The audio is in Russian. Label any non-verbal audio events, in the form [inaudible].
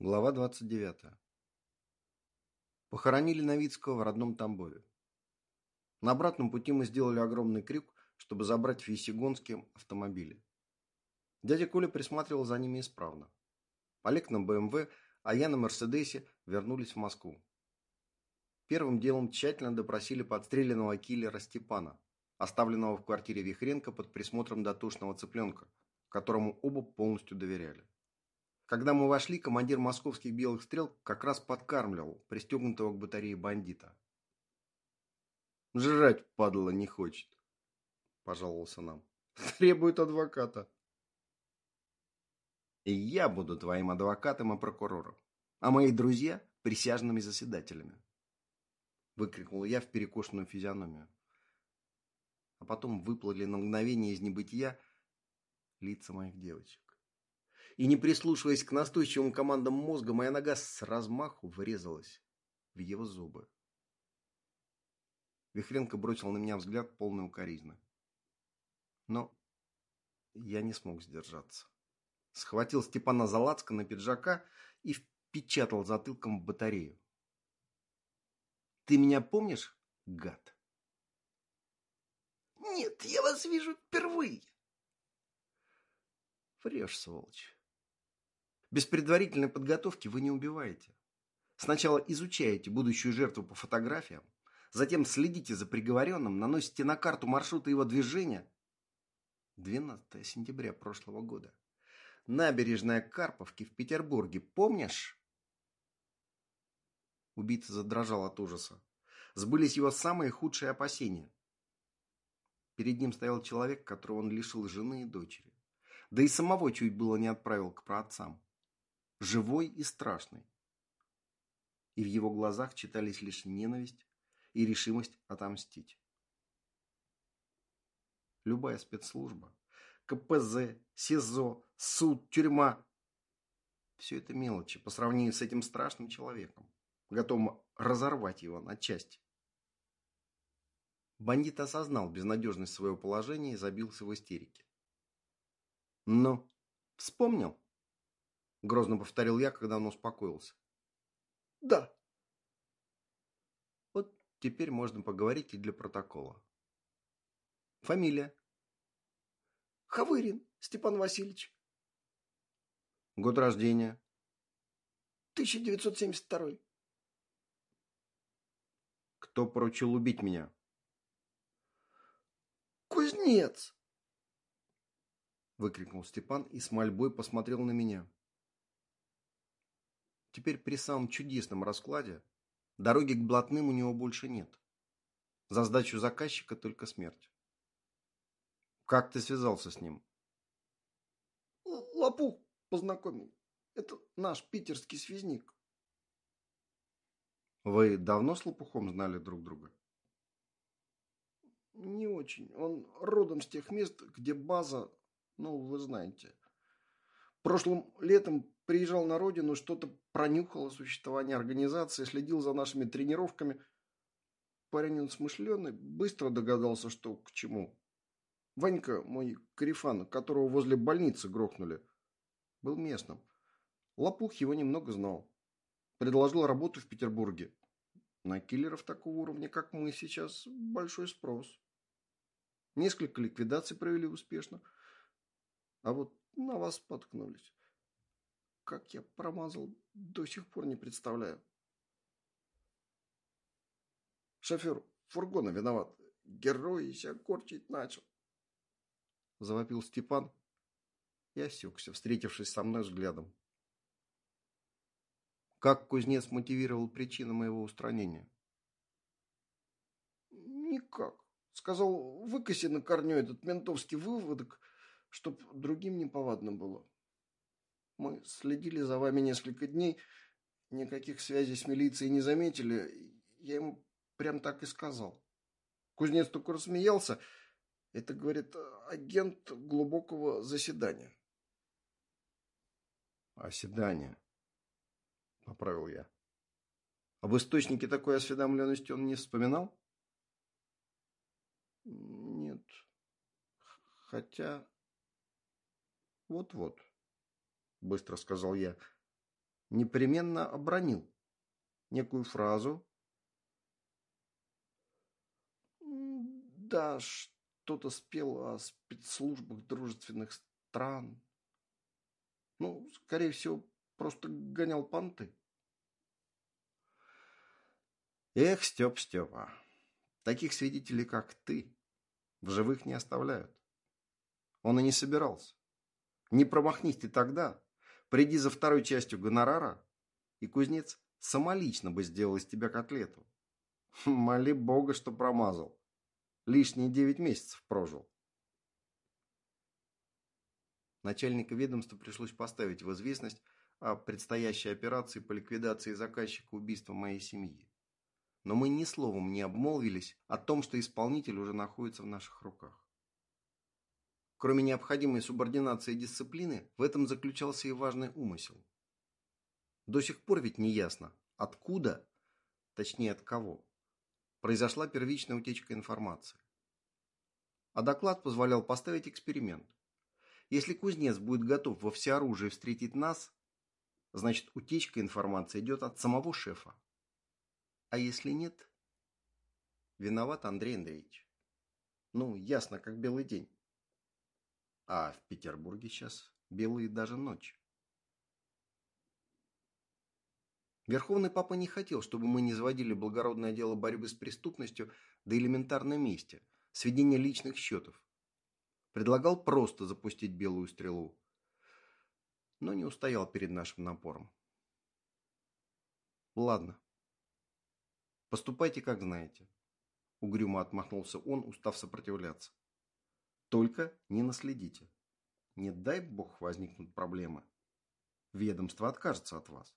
Глава 29. Похоронили Новицкого в родном Тамбове. На обратном пути мы сделали огромный крюк, чтобы забрать в Весегонске автомобили. Дядя Коля присматривал за ними исправно. Олег на БМВ, а я на Мерседесе вернулись в Москву. Первым делом тщательно допросили подстреленного киллера Степана, оставленного в квартире Вихренко под присмотром дотошного цыпленка, которому оба полностью доверяли. Когда мы вошли, командир московских белых стрел как раз подкармливал пристегнутого к батарее бандита. «Жрать, падла, не хочет», – пожаловался нам. [laughs] «Требует адвоката». «И я буду твоим адвокатом и прокурором, а мои друзья – присяжными заседателями», – выкрикнул я в перекошенную физиономию. А потом выплыли на мгновение из небытия лица моих девочек и не прислушиваясь к настойчивым командам мозга, моя нога с размаху врезалась в его зубы. Вихренко бросил на меня взгляд полный укоризны. Но я не смог сдержаться. Схватил Степана Залацка на пиджака и впечатал затылком в батарею. «Ты меня помнишь, гад?» «Нет, я вас вижу впервые!» «Врешь, сволочь!» Без предварительной подготовки вы не убиваете. Сначала изучаете будущую жертву по фотографиям, затем следите за приговоренным, наносите на карту маршрута его движения. 12 сентября прошлого года. Набережная Карповки в Петербурге. Помнишь? Убийца задрожал от ужаса. Сбылись его самые худшие опасения. Перед ним стоял человек, которого он лишил жены и дочери. Да и самого чуть было не отправил к праотцам живой и страшный. И в его глазах читались лишь ненависть и решимость отомстить. Любая спецслужба, КПЗ, СИЗО, суд, тюрьма – все это мелочи по сравнению с этим страшным человеком, готовым разорвать его на части. Бандит осознал безнадежность своего положения и забился в истерике. «Ну, вспомнил?» Грозно повторил я, когда он успокоился. Да. Вот теперь можно поговорить и для протокола. Фамилия? Хавырин Степан Васильевич. Год рождения? 1972. Кто поручил убить меня? Кузнец! Выкрикнул Степан и с мольбой посмотрел на меня. Теперь при самом чудесном раскладе дороги к блатным у него больше нет. За сдачу заказчика только смерть. Как ты связался с ним? Лопух познакомил. Это наш питерский связник. Вы давно с Лопухом знали друг друга? Не очень. Он родом с тех мест, где база, ну, вы знаете. Прошлым летом приезжал на родину, что-то пронюхал о существовании организации, следил за нашими тренировками. Парень он смышленый, быстро догадался, что к чему. Ванька, мой карифан, которого возле больницы грохнули, был местным. Лопух его немного знал. Предложил работу в Петербурге. На киллеров такого уровня, как мы сейчас, большой спрос. Несколько ликвидаций провели успешно. А вот на вас споткнулись. Как я промазал, до сих пор не представляю. Шофер фургона виноват. Герой себя корчить начал. Завопил Степан и осекся, встретившись со мной взглядом. Как кузнец мотивировал причину моего устранения? Никак. Сказал, выкоси на корню этот ментовский выводок, чтоб другим неповадно было. Мы следили за вами несколько дней, никаких связей с милицией не заметили. Я ему прям так и сказал. Кузнец только рассмеялся. Это, говорит, агент глубокого заседания. Оседание, поправил я. Об источнике такой осведомленности он не вспоминал? Нет. Хотя... Вот-вот. – быстро сказал я. непременно обронил некую фразу. Да, что-то спел о спецслужбах дружественных стран. Ну, скорее всего, просто гонял понты. Эх, Степ, Степа, таких свидетелей, как ты, в живых не оставляют. Он и не собирался. Не промахнись ты тогда, приди за второй частью гонорара, и кузнец самолично бы сделал из тебя котлету. [laughs] Моли Бога, что промазал. Лишние девять месяцев прожил. Начальника ведомства пришлось поставить в известность о предстоящей операции по ликвидации заказчика убийства моей семьи. Но мы ни словом не обмолвились о том, что исполнитель уже находится в наших руках. Кроме необходимой субординации и дисциплины, в этом заключался и важный умысел. До сих пор ведь не ясно, откуда, точнее от кого, произошла первичная утечка информации. А доклад позволял поставить эксперимент. Если кузнец будет готов во всеоружии встретить нас, значит утечка информации идет от самого шефа. А если нет, виноват Андрей Андреевич. Ну, ясно, как белый день. А в Петербурге сейчас белые даже ночь. Верховный папа не хотел, чтобы мы не заводили благородное дело борьбы с преступностью до элементарной мести, сведения личных счетов. Предлагал просто запустить белую стрелу, но не устоял перед нашим напором. Ладно. Поступайте, как знаете. Угрюмо отмахнулся он, устав сопротивляться. Только не наследите. Не дай бог возникнут проблемы. Ведомство откажется от вас.